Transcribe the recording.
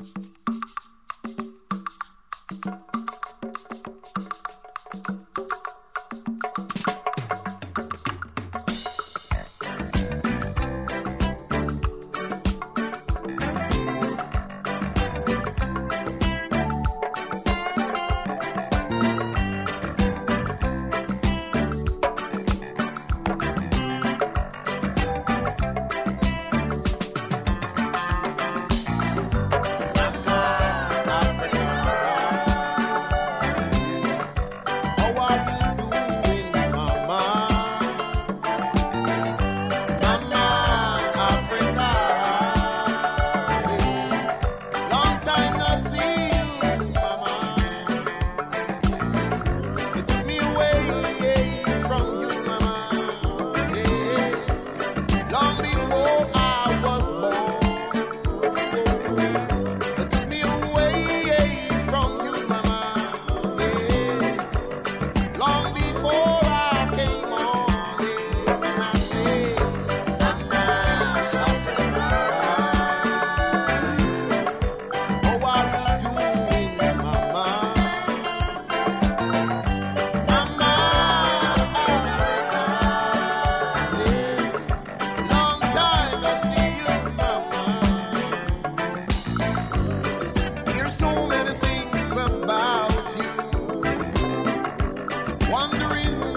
Bye. wondering